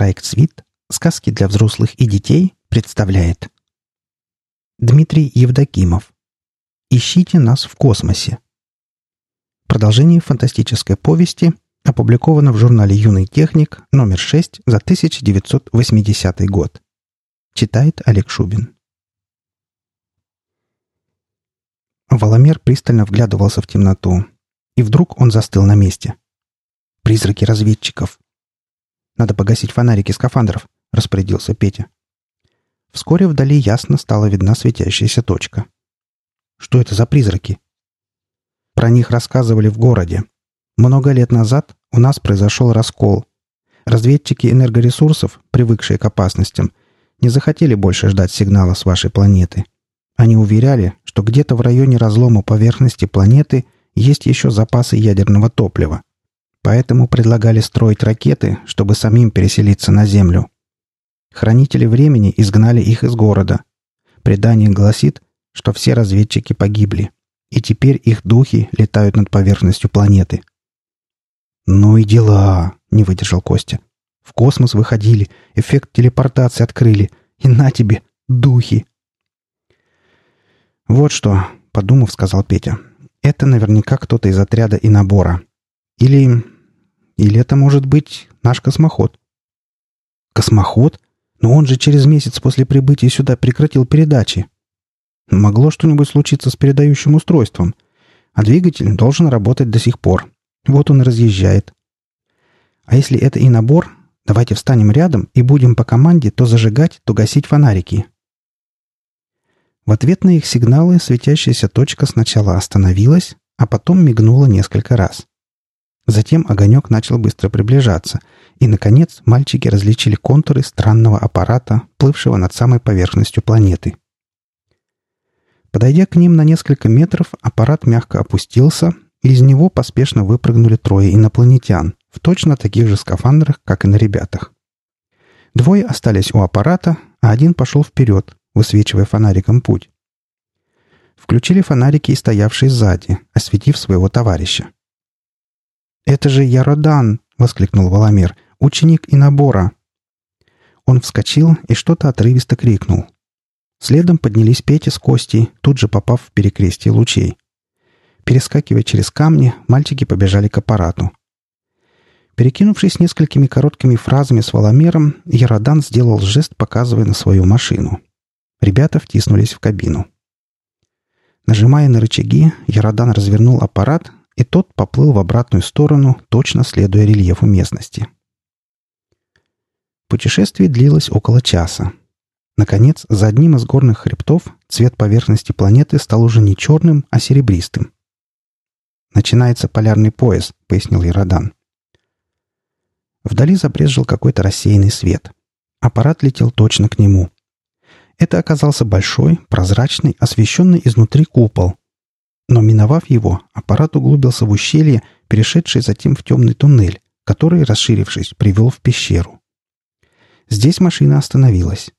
Проект «Свит. Сказки для взрослых и детей» представляет Дмитрий Евдокимов «Ищите нас в космосе». Продолжение фантастической повести опубликовано в журнале «Юный техник» номер 6 за 1980 год. Читает Олег Шубин. Воломер пристально вглядывался в темноту, и вдруг он застыл на месте. «Призраки разведчиков!» «Надо погасить фонарики скафандров», — распорядился Петя. Вскоре вдали ясно стала видна светящаяся точка. «Что это за призраки?» Про них рассказывали в городе. Много лет назад у нас произошел раскол. Разведчики энергоресурсов, привыкшие к опасностям, не захотели больше ждать сигнала с вашей планеты. Они уверяли, что где-то в районе разлома поверхности планеты есть еще запасы ядерного топлива. Поэтому предлагали строить ракеты, чтобы самим переселиться на Землю. Хранители времени изгнали их из города. Предание гласит, что все разведчики погибли, и теперь их духи летают над поверхностью планеты. «Ну и дела!» — не выдержал Костя. «В космос выходили, эффект телепортации открыли, и на тебе, духи!» «Вот что», — подумав, сказал Петя. «Это наверняка кто-то из отряда и набора. Или... Или это может быть наш космоход». «Космоход? Но он же через месяц после прибытия сюда прекратил передачи». «Могло что-нибудь случиться с передающим устройством, а двигатель должен работать до сих пор. Вот он разъезжает». «А если это и набор, давайте встанем рядом и будем по команде то зажигать, то гасить фонарики. В ответ на их сигналы светящаяся точка сначала остановилась, а потом мигнула несколько раз. Затем огонек начал быстро приближаться, и, наконец, мальчики различили контуры странного аппарата, плывшего над самой поверхностью планеты. Подойдя к ним на несколько метров, аппарат мягко опустился, и из него поспешно выпрыгнули трое инопланетян, в точно таких же скафандрах, как и на ребятах. Двое остались у аппарата, а один пошел вперед, высвечивая фонариком путь. Включили фонарики и стоявшие сзади, осветив своего товарища. «Это же Яродан!» — воскликнул Воломер. «Ученик и набора!» Он вскочил и что-то отрывисто крикнул. Следом поднялись Петя с Костей, тут же попав в перекрестие лучей. Перескакивая через камни, мальчики побежали к аппарату. Перекинувшись несколькими короткими фразами с Воломером, Яродан сделал жест, показывая на свою машину. Ребята втиснулись в кабину. Нажимая на рычаги, Яродан развернул аппарат, и тот поплыл в обратную сторону, точно следуя рельефу местности. Путешествие длилось около часа. Наконец, за одним из горных хребтов цвет поверхности планеты стал уже не черным, а серебристым. «Начинается полярный пояс», — пояснил Яродан. Вдали забрезжил какой-то рассеянный свет. Аппарат летел точно к нему. Это оказался большой, прозрачный, освещенный изнутри купол. Но миновав его, аппарат углубился в ущелье, перешедший затем в темный туннель, который, расширившись, привел в пещеру. Здесь машина остановилась.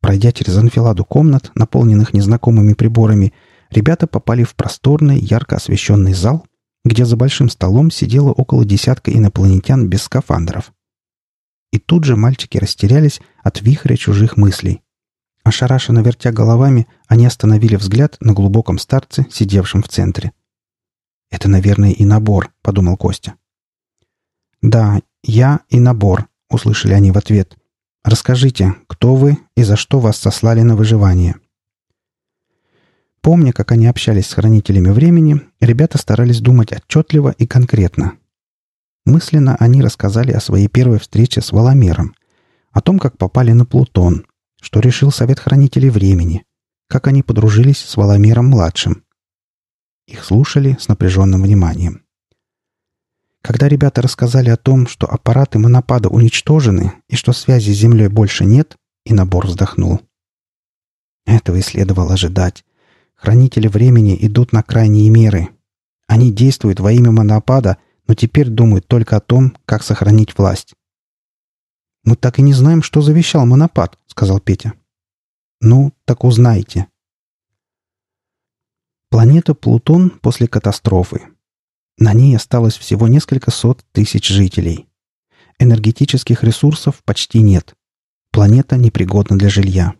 Пройдя через анфиладу комнат, наполненных незнакомыми приборами, ребята попали в просторный, ярко освещенный зал, где за большим столом сидело около десятка инопланетян без скафандров. И тут же мальчики растерялись от вихря чужих мыслей. Ошарашенно вертя головами, они остановили взгляд на глубоком старце, сидевшем в центре. «Это, наверное, и набор», — подумал Костя. «Да, я и набор», — услышали они в ответ. «Расскажите, кто вы и за что вас сослали на выживание?» Помня, как они общались с хранителями времени, ребята старались думать отчетливо и конкретно. Мысленно они рассказали о своей первой встрече с Воломером, о том, как попали на Плутон, что решил Совет Хранителей Времени, как они подружились с Воломиром-младшим. Их слушали с напряженным вниманием. Когда ребята рассказали о том, что аппараты монопада уничтожены и что связи с Землей больше нет, и набор вздохнул. Этого и следовало ожидать. Хранители времени идут на крайние меры. Они действуют во имя монопада, но теперь думают только о том, как сохранить власть. «Мы так и не знаем, что завещал монопад», — сказал Петя. «Ну, так узнаете». Планета Плутон после катастрофы. На ней осталось всего несколько сот тысяч жителей. Энергетических ресурсов почти нет. Планета непригодна для жилья.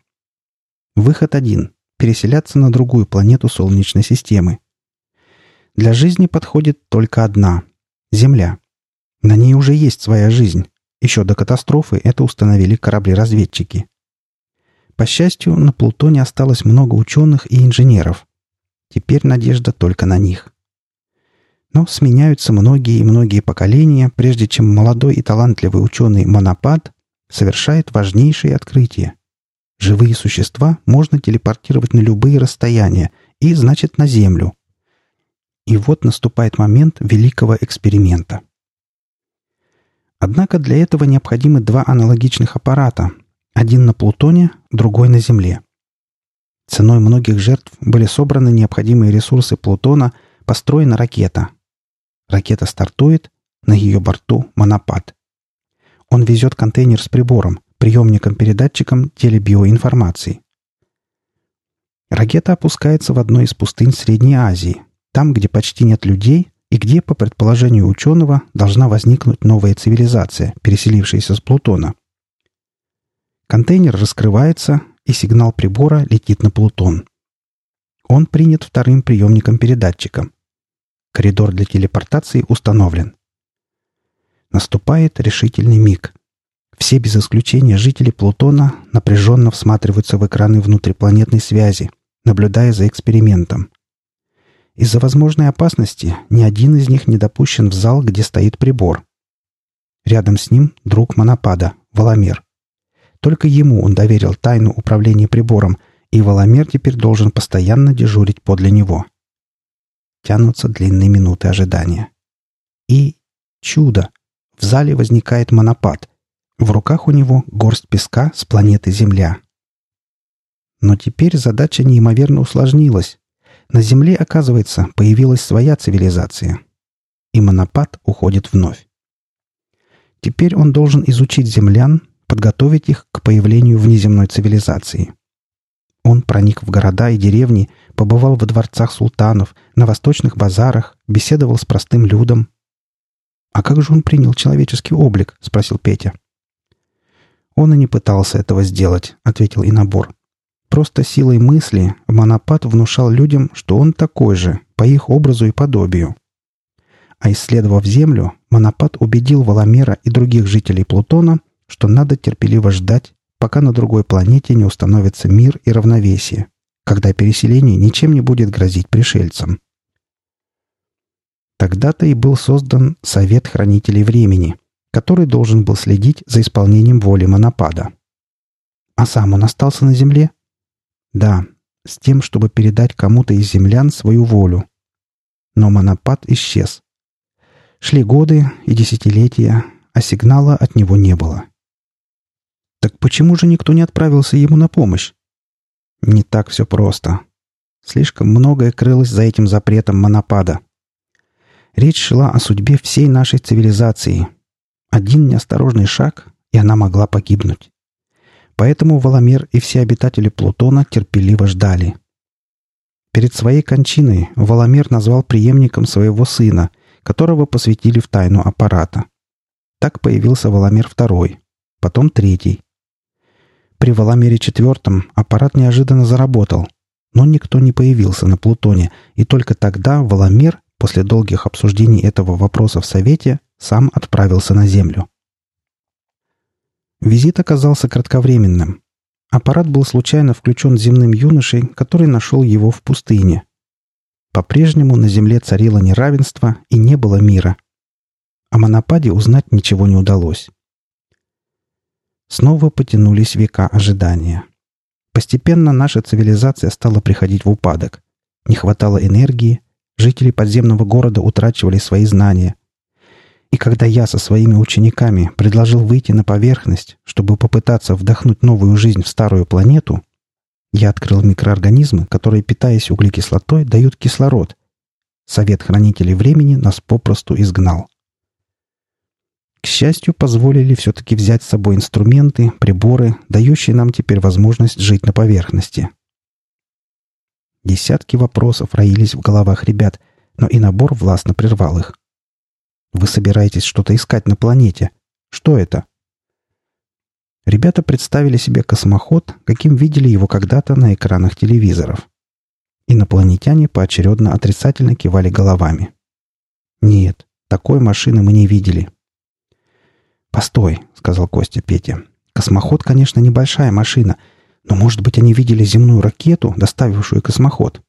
Выход один – переселяться на другую планету Солнечной системы. Для жизни подходит только одна – Земля. На ней уже есть своя жизнь. Еще до катастрофы это установили корабли-разведчики. По счастью, на Плутоне осталось много ученых и инженеров. Теперь надежда только на них. Но сменяются многие и многие поколения, прежде чем молодой и талантливый ученый Монопад совершает важнейшее открытие. Живые существа можно телепортировать на любые расстояния и, значит, на Землю. И вот наступает момент великого эксперимента. Однако для этого необходимы два аналогичных аппарата. Один на Плутоне, другой на Земле. Ценой многих жертв были собраны необходимые ресурсы Плутона, построена ракета. Ракета стартует, на ее борту монопад. Он везет контейнер с прибором, приемником-передатчиком телебиоинформации. Ракета опускается в одной из пустынь Средней Азии, там, где почти нет людей и где, по предположению ученого, должна возникнуть новая цивилизация, переселившаяся с Плутона. Контейнер раскрывается, и сигнал прибора летит на Плутон. Он принят вторым приемником-передатчиком. Коридор для телепортации установлен. Наступает решительный миг. Все без исключения жители Плутона напряженно всматриваются в экраны внутрипланетной связи, наблюдая за экспериментом. Из-за возможной опасности ни один из них не допущен в зал, где стоит прибор. Рядом с ним друг Монопада, Воломер. Только ему он доверил тайну управления прибором, и Воломер теперь должен постоянно дежурить подле него. Тянутся длинные минуты ожидания. И чудо! В зале возникает монопад. В руках у него горсть песка с планеты Земля. Но теперь задача неимоверно усложнилась. На Земле, оказывается, появилась своя цивилизация. И монопад уходит вновь. Теперь он должен изучить землян, подготовить их к появлению внеземной цивилизации. Он проник в города и деревни, побывал во дворцах султанов, на восточных базарах, беседовал с простым людом, «А как же он принял человеческий облик?» — спросил Петя. «Он и не пытался этого сделать», — ответил Инабор. «Просто силой мысли Монопад внушал людям, что он такой же, по их образу и подобию. А исследовав Землю, Монопад убедил Воломера и других жителей Плутона, что надо терпеливо ждать, пока на другой планете не установится мир и равновесие, когда переселение ничем не будет грозить пришельцам. Тогда-то и был создан Совет Хранителей Времени, который должен был следить за исполнением воли Монопада. А сам он остался на земле? Да, с тем, чтобы передать кому-то из землян свою волю. Но Монопад исчез. Шли годы и десятилетия, а сигнала от него не было. Так почему же никто не отправился ему на помощь? Не так все просто. Слишком многое крылось за этим запретом Монопада. Речь шла о судьбе всей нашей цивилизации. Один неосторожный шаг, и она могла погибнуть. Поэтому Воломер и все обитатели Плутона терпеливо ждали. Перед своей кончиной Воломер назвал преемником своего сына, которого посвятили в тайну аппарата. Так появился Воломер II, потом третий. При Воломере IV аппарат неожиданно заработал, но никто не появился на Плутоне, и только тогда Воломер после долгих обсуждений этого вопроса в Совете сам отправился на Землю. Визит оказался кратковременным. Аппарат был случайно включен земным юношей, который нашел его в пустыне. По-прежнему на Земле царило неравенство и не было мира. О монопаде узнать ничего не удалось. Снова потянулись века ожидания. Постепенно наша цивилизация стала приходить в упадок. Не хватало энергии, Жители подземного города утрачивали свои знания. И когда я со своими учениками предложил выйти на поверхность, чтобы попытаться вдохнуть новую жизнь в старую планету, я открыл микроорганизмы, которые, питаясь углекислотой, дают кислород. Совет хранителей времени нас попросту изгнал. К счастью, позволили все-таки взять с собой инструменты, приборы, дающие нам теперь возможность жить на поверхности. Десятки вопросов роились в головах ребят, но и набор властно прервал их. «Вы собираетесь что-то искать на планете? Что это?» Ребята представили себе космоход, каким видели его когда-то на экранах телевизоров. Инопланетяне поочередно отрицательно кивали головами. «Нет, такой машины мы не видели». «Постой», — сказал Костя Петя. «Космоход, конечно, небольшая машина, но, может быть, они видели земную ракету, доставившую космоход?»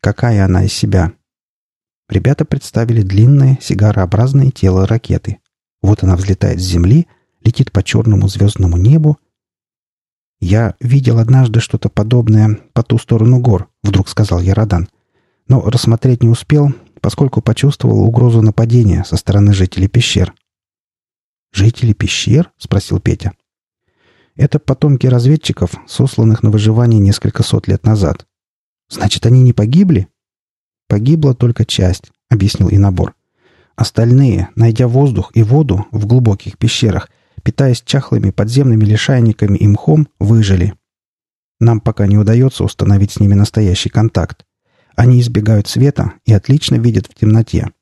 «Какая она из себя?» Ребята представили длинное, сигарообразное тело ракеты. Вот она взлетает с Земли, летит по черному звездному небу. «Я видел однажды что-то подобное по ту сторону гор», — вдруг сказал Ярадан. «Но рассмотреть не успел, поскольку почувствовал угрозу нападения со стороны жителей пещер». «Жители пещер?» — спросил Петя. «Это потомки разведчиков, сосланных на выживание несколько сот лет назад. Значит, они не погибли?» «Погибла только часть», — объяснил Инабор. Остальные, найдя воздух и воду в глубоких пещерах, питаясь чахлыми подземными лишайниками и мхом, выжили. Нам пока не удается установить с ними настоящий контакт. Они избегают света и отлично видят в темноте.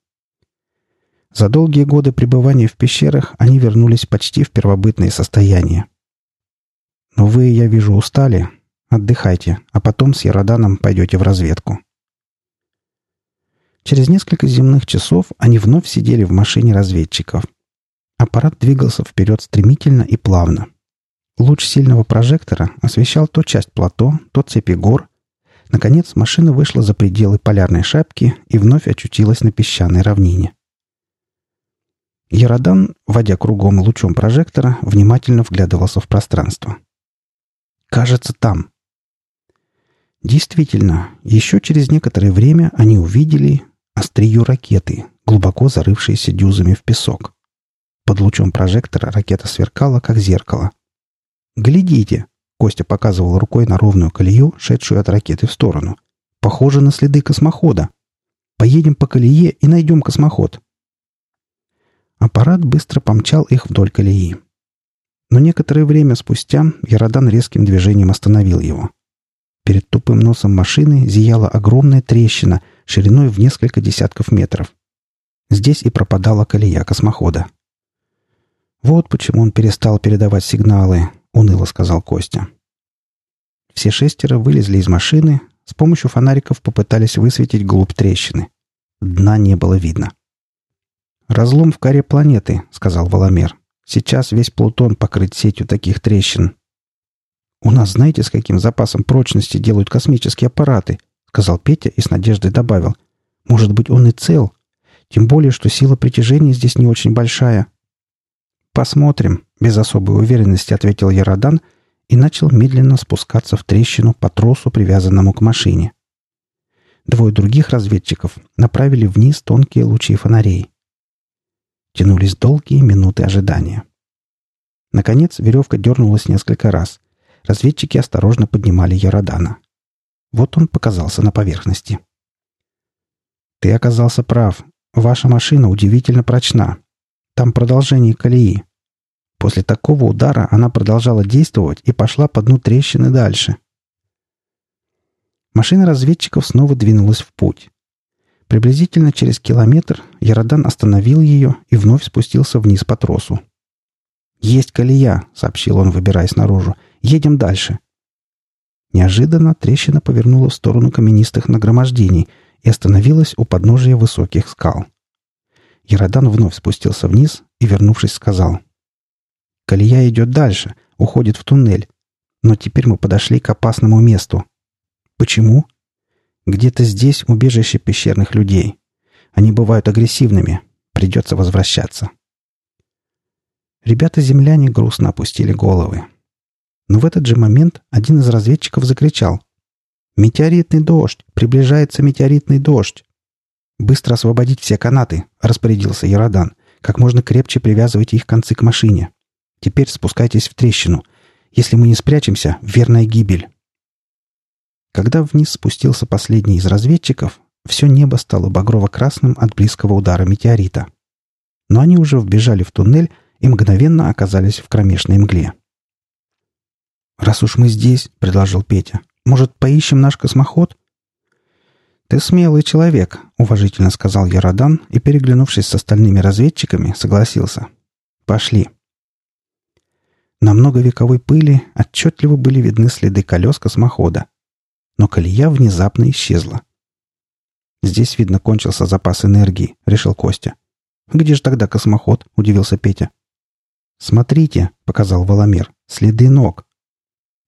За долгие годы пребывания в пещерах они вернулись почти в первобытное состояние. Но вы, я вижу, устали. Отдыхайте, а потом с Яроданом пойдете в разведку. Через несколько земных часов они вновь сидели в машине разведчиков. Аппарат двигался вперед стремительно и плавно. Луч сильного прожектора освещал то часть плато, то цепи гор. Наконец машина вышла за пределы полярной шапки и вновь очутилась на песчаной равнине. Яродан, водя кругом лучом прожектора, внимательно вглядывался в пространство. «Кажется, там». Действительно, еще через некоторое время они увидели, острию ракеты, глубоко зарывшиеся дюзами в песок. Под лучом прожектора ракета сверкала, как зеркало. «Глядите!» — Костя показывал рукой на ровную колею, шедшую от ракеты в сторону. «Похоже на следы космохода. Поедем по колее и найдем космоход». Аппарат быстро помчал их вдоль колеи. Но некоторое время спустя Яродан резким движением остановил его. Перед тупым носом машины зияла огромная трещина, шириной в несколько десятков метров. Здесь и пропадала колея космохода. «Вот почему он перестал передавать сигналы», — уныло сказал Костя. Все шестеро вылезли из машины, с помощью фонариков попытались высветить глубь трещины. Дна не было видно. «Разлом в коре планеты», — сказал Воломер. «Сейчас весь Плутон покрыт сетью таких трещин. «У нас знаете, с каким запасом прочности делают космические аппараты?» — сказал Петя и с надеждой добавил. «Может быть, он и цел? Тем более, что сила притяжения здесь не очень большая». «Посмотрим», — без особой уверенности ответил Яродан и начал медленно спускаться в трещину по тросу, привязанному к машине. Двое других разведчиков направили вниз тонкие лучи фонарей. Тянулись долгие минуты ожидания. Наконец веревка дернулась несколько раз — Разведчики осторожно поднимали Ярадана. Вот он показался на поверхности. «Ты оказался прав. Ваша машина удивительно прочна. Там продолжение колеи. После такого удара она продолжала действовать и пошла по дну трещины дальше. Машина разведчиков снова двинулась в путь. Приблизительно через километр Яродан остановил ее и вновь спустился вниз по тросу. «Есть колея», — сообщил он, выбираясь наружу. Едем дальше». Неожиданно трещина повернула в сторону каменистых нагромождений и остановилась у подножия высоких скал. Яродан вновь спустился вниз и, вернувшись, сказал. «Колея идет дальше, уходит в туннель. Но теперь мы подошли к опасному месту. Почему? Где-то здесь убежище пещерных людей. Они бывают агрессивными. Придется возвращаться». Ребята-земляне грустно опустили головы. Но в этот же момент один из разведчиков закричал. «Метеоритный дождь! Приближается метеоритный дождь!» «Быстро освободить все канаты!» — распорядился Яродан. «Как можно крепче привязывайте их концы к машине. Теперь спускайтесь в трещину. Если мы не спрячемся, верная гибель!» Когда вниз спустился последний из разведчиков, все небо стало багрово-красным от близкого удара метеорита. Но они уже вбежали в туннель и мгновенно оказались в кромешной мгле. «Раз уж мы здесь», — предложил Петя, — «может, поищем наш космоход?» «Ты смелый человек», — уважительно сказал Яродан и, переглянувшись с остальными разведчиками, согласился. Пошли. На многовековой пыли отчетливо были видны следы колес космохода. Но колея внезапно исчезла. «Здесь, видно, кончился запас энергии», — решил Костя. «Где же тогда космоход?» — удивился Петя. «Смотрите», — показал Воломер, — «следы ног».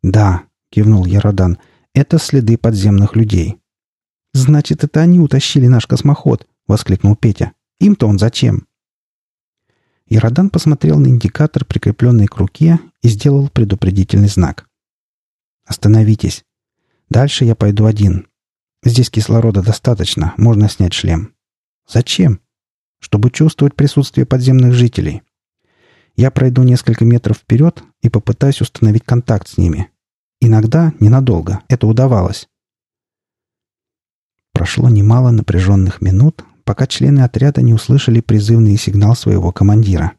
«Да», — кивнул Яродан, — «это следы подземных людей». «Значит, это они утащили наш космоход», — воскликнул Петя. «Им-то он зачем?» Яродан посмотрел на индикатор, прикрепленный к руке, и сделал предупредительный знак. «Остановитесь. Дальше я пойду один. Здесь кислорода достаточно, можно снять шлем». «Зачем?» «Чтобы чувствовать присутствие подземных жителей. Я пройду несколько метров вперед и попытаюсь установить контакт с ними. Иногда, ненадолго, это удавалось». Прошло немало напряженных минут, пока члены отряда не услышали призывный сигнал своего командира.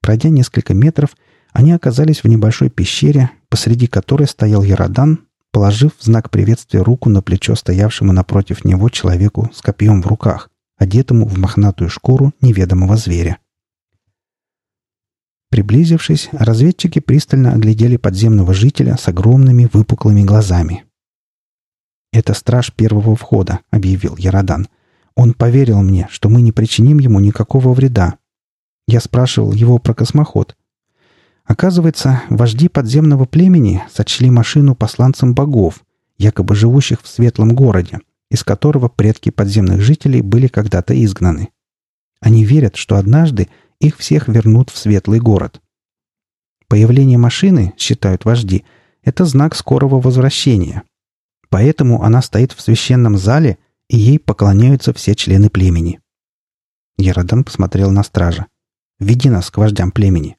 Пройдя несколько метров, они оказались в небольшой пещере, посреди которой стоял Яродан, положив в знак приветствия руку на плечо стоявшему напротив него человеку с копьем в руках, одетому в мохнатую шкуру неведомого зверя. Приблизившись, разведчики пристально оглядели подземного жителя с огромными выпуклыми глазами. «Это страж первого входа», — объявил Яродан. Он поверил мне, что мы не причиним ему никакого вреда. Я спрашивал его про космоход. Оказывается, вожди подземного племени сочли машину посланцем богов, якобы живущих в светлом городе, из которого предки подземных жителей были когда-то изгнаны. Они верят, что однажды их всех вернут в светлый город. Появление машины, считают вожди, это знак скорого возвращения. Поэтому она стоит в священном зале и ей поклоняются все члены племени. Яродан посмотрел на стража. «Веди нас к вождям племени».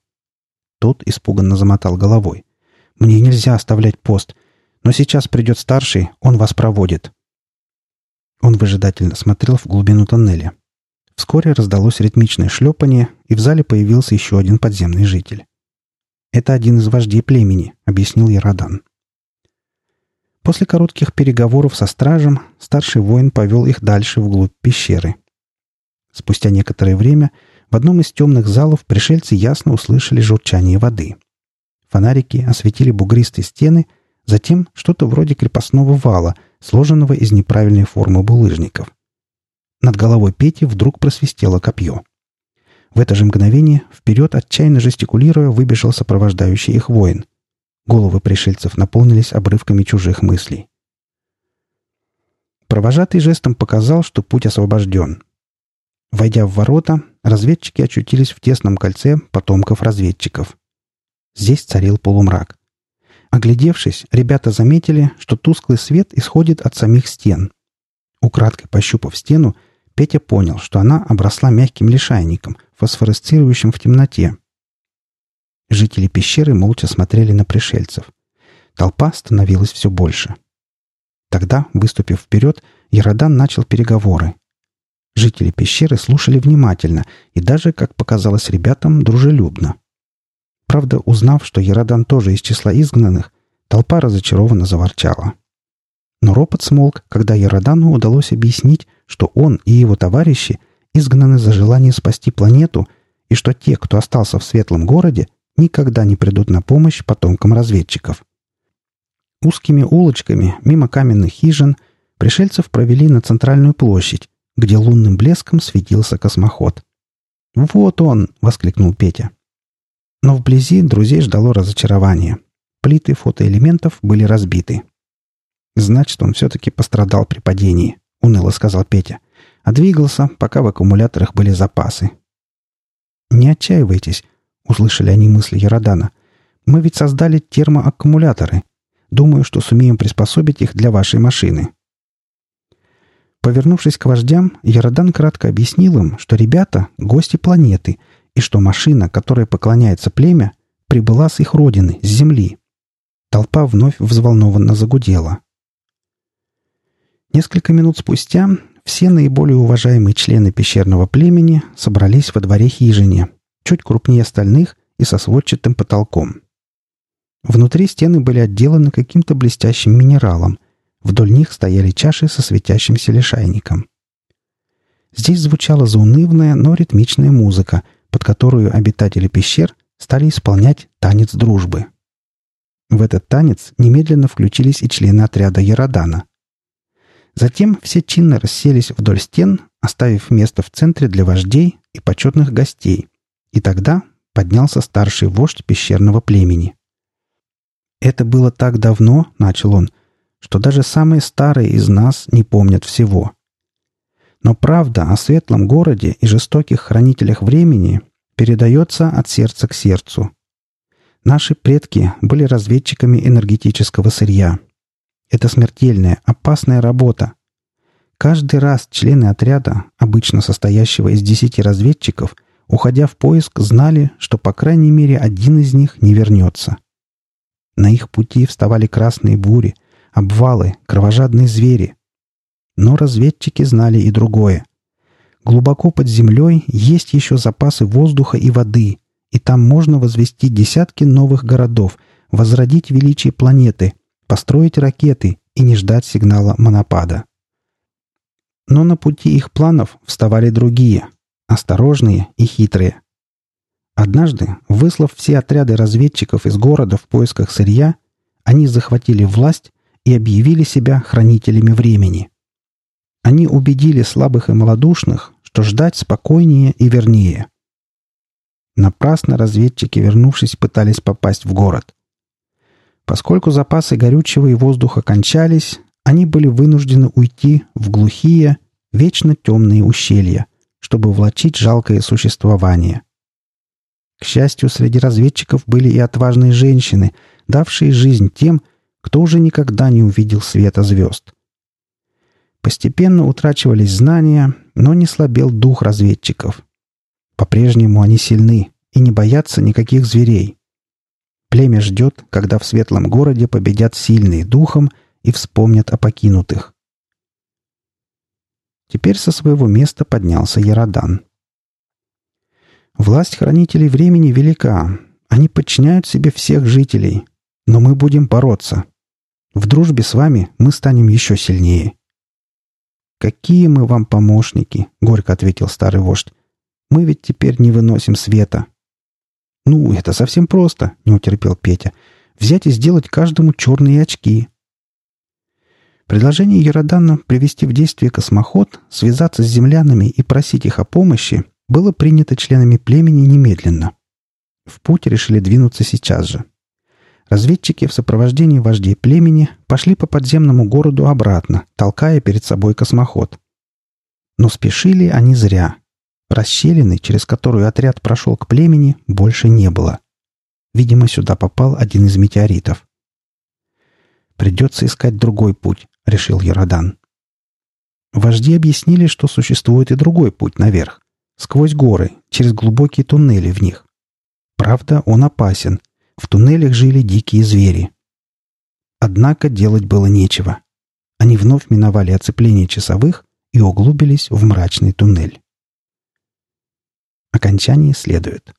Тот испуганно замотал головой. «Мне нельзя оставлять пост, но сейчас придет старший, он вас проводит». Он выжидательно смотрел в глубину тоннеля. Вскоре раздалось ритмичное шлепание, и в зале появился еще один подземный житель. «Это один из вождей племени», — объяснил Яродан. После коротких переговоров со стражем старший воин повел их дальше вглубь пещеры. Спустя некоторое время в одном из темных залов пришельцы ясно услышали журчание воды. Фонарики осветили бугристые стены, затем что-то вроде крепостного вала, сложенного из неправильной формы булыжников. Над головой Пети вдруг просвистело копье. В это же мгновение вперед, отчаянно жестикулируя, выбежал сопровождающий их воин — Головы пришельцев наполнились обрывками чужих мыслей. Провожатый жестом показал, что путь освобожден. Войдя в ворота, разведчики очутились в тесном кольце потомков разведчиков. Здесь царил полумрак. Оглядевшись, ребята заметили, что тусклый свет исходит от самих стен. Украдкой пощупав стену, Петя понял, что она обросла мягким лишайником, фосфоресцирующим в темноте. Жители пещеры молча смотрели на пришельцев. Толпа становилась все больше. Тогда, выступив вперед, Яродан начал переговоры. Жители пещеры слушали внимательно и даже, как показалось ребятам, дружелюбно. Правда, узнав, что Яродан тоже из числа изгнанных, толпа разочарованно заворчала. Но ропот смолк, когда Яродану удалось объяснить, что он и его товарищи изгнаны за желание спасти планету, и что те, кто остался в светлом городе, никогда не придут на помощь потомкам разведчиков. Узкими улочками, мимо каменных хижин, пришельцев провели на центральную площадь, где лунным блеском светился космоход. «Вот он!» — воскликнул Петя. Но вблизи друзей ждало разочарование. Плиты фотоэлементов были разбиты. «Значит, он все-таки пострадал при падении», — уныло сказал Петя. «А двигался, пока в аккумуляторах были запасы». «Не отчаивайтесь. Услышали они мысли Яродана. «Мы ведь создали термоаккумуляторы. Думаю, что сумеем приспособить их для вашей машины». Повернувшись к вождям, Яродан кратко объяснил им, что ребята — гости планеты, и что машина, которой поклоняется племя, прибыла с их родины, с Земли. Толпа вновь взволнованно загудела. Несколько минут спустя все наиболее уважаемые члены пещерного племени собрались во дворе хижине, чуть крупнее остальных и со сводчатым потолком. Внутри стены были отделаны каким-то блестящим минералом. Вдоль них стояли чаши со светящимся лишайником. Здесь звучала заунывная, но ритмичная музыка, под которую обитатели пещер стали исполнять танец дружбы. В этот танец немедленно включились и члены отряда Яродана. Затем все чинно расселись вдоль стен, оставив место в центре для вождей и почетных гостей. И тогда поднялся старший вождь пещерного племени. «Это было так давно», — начал он, — «что даже самые старые из нас не помнят всего. Но правда о светлом городе и жестоких хранителях времени передается от сердца к сердцу. Наши предки были разведчиками энергетического сырья. Это смертельная, опасная работа. Каждый раз члены отряда, обычно состоящего из десяти разведчиков, уходя в поиск, знали, что по крайней мере один из них не вернется. На их пути вставали красные бури, обвалы, кровожадные звери. Но разведчики знали и другое. Глубоко под землей есть еще запасы воздуха и воды, и там можно возвести десятки новых городов, возродить величие планеты, построить ракеты и не ждать сигнала монопада. Но на пути их планов вставали другие, осторожные и хитрые. Однажды, выслав все отряды разведчиков из города в поисках сырья, они захватили власть и объявили себя хранителями времени. Они убедили слабых и малодушных, что ждать спокойнее и вернее – Напрасно разведчики, вернувшись, пытались попасть в город. Поскольку запасы горючего и воздуха кончались, они были вынуждены уйти в глухие, вечно темные ущелья, чтобы влачить жалкое существование. К счастью, среди разведчиков были и отважные женщины, давшие жизнь тем, кто уже никогда не увидел света звезд. Постепенно утрачивались знания, но не слабел дух разведчиков. По-прежнему они сильны и не боятся никаких зверей. Племя ждет, когда в светлом городе победят сильные духом и вспомнят о покинутых. Теперь со своего места поднялся Яродан. Власть хранителей времени велика. Они подчиняют себе всех жителей. Но мы будем бороться. В дружбе с вами мы станем еще сильнее. «Какие мы вам помощники!» — горько ответил старый вождь. Мы ведь теперь не выносим света». «Ну, это совсем просто», — не утерпел Петя. «Взять и сделать каждому черные очки». Предложение Еродана привести в действие космоход, связаться с землянами и просить их о помощи было принято членами племени немедленно. В путь решили двинуться сейчас же. Разведчики в сопровождении вождей племени пошли по подземному городу обратно, толкая перед собой космоход. Но спешили они зря. Расщелины, через которую отряд прошел к племени, больше не было. Видимо, сюда попал один из метеоритов. «Придется искать другой путь», — решил Яродан. Вожди объяснили, что существует и другой путь наверх, сквозь горы, через глубокие туннели в них. Правда, он опасен. В туннелях жили дикие звери. Однако делать было нечего. Они вновь миновали оцепление часовых и углубились в мрачный туннель. Окончание следует.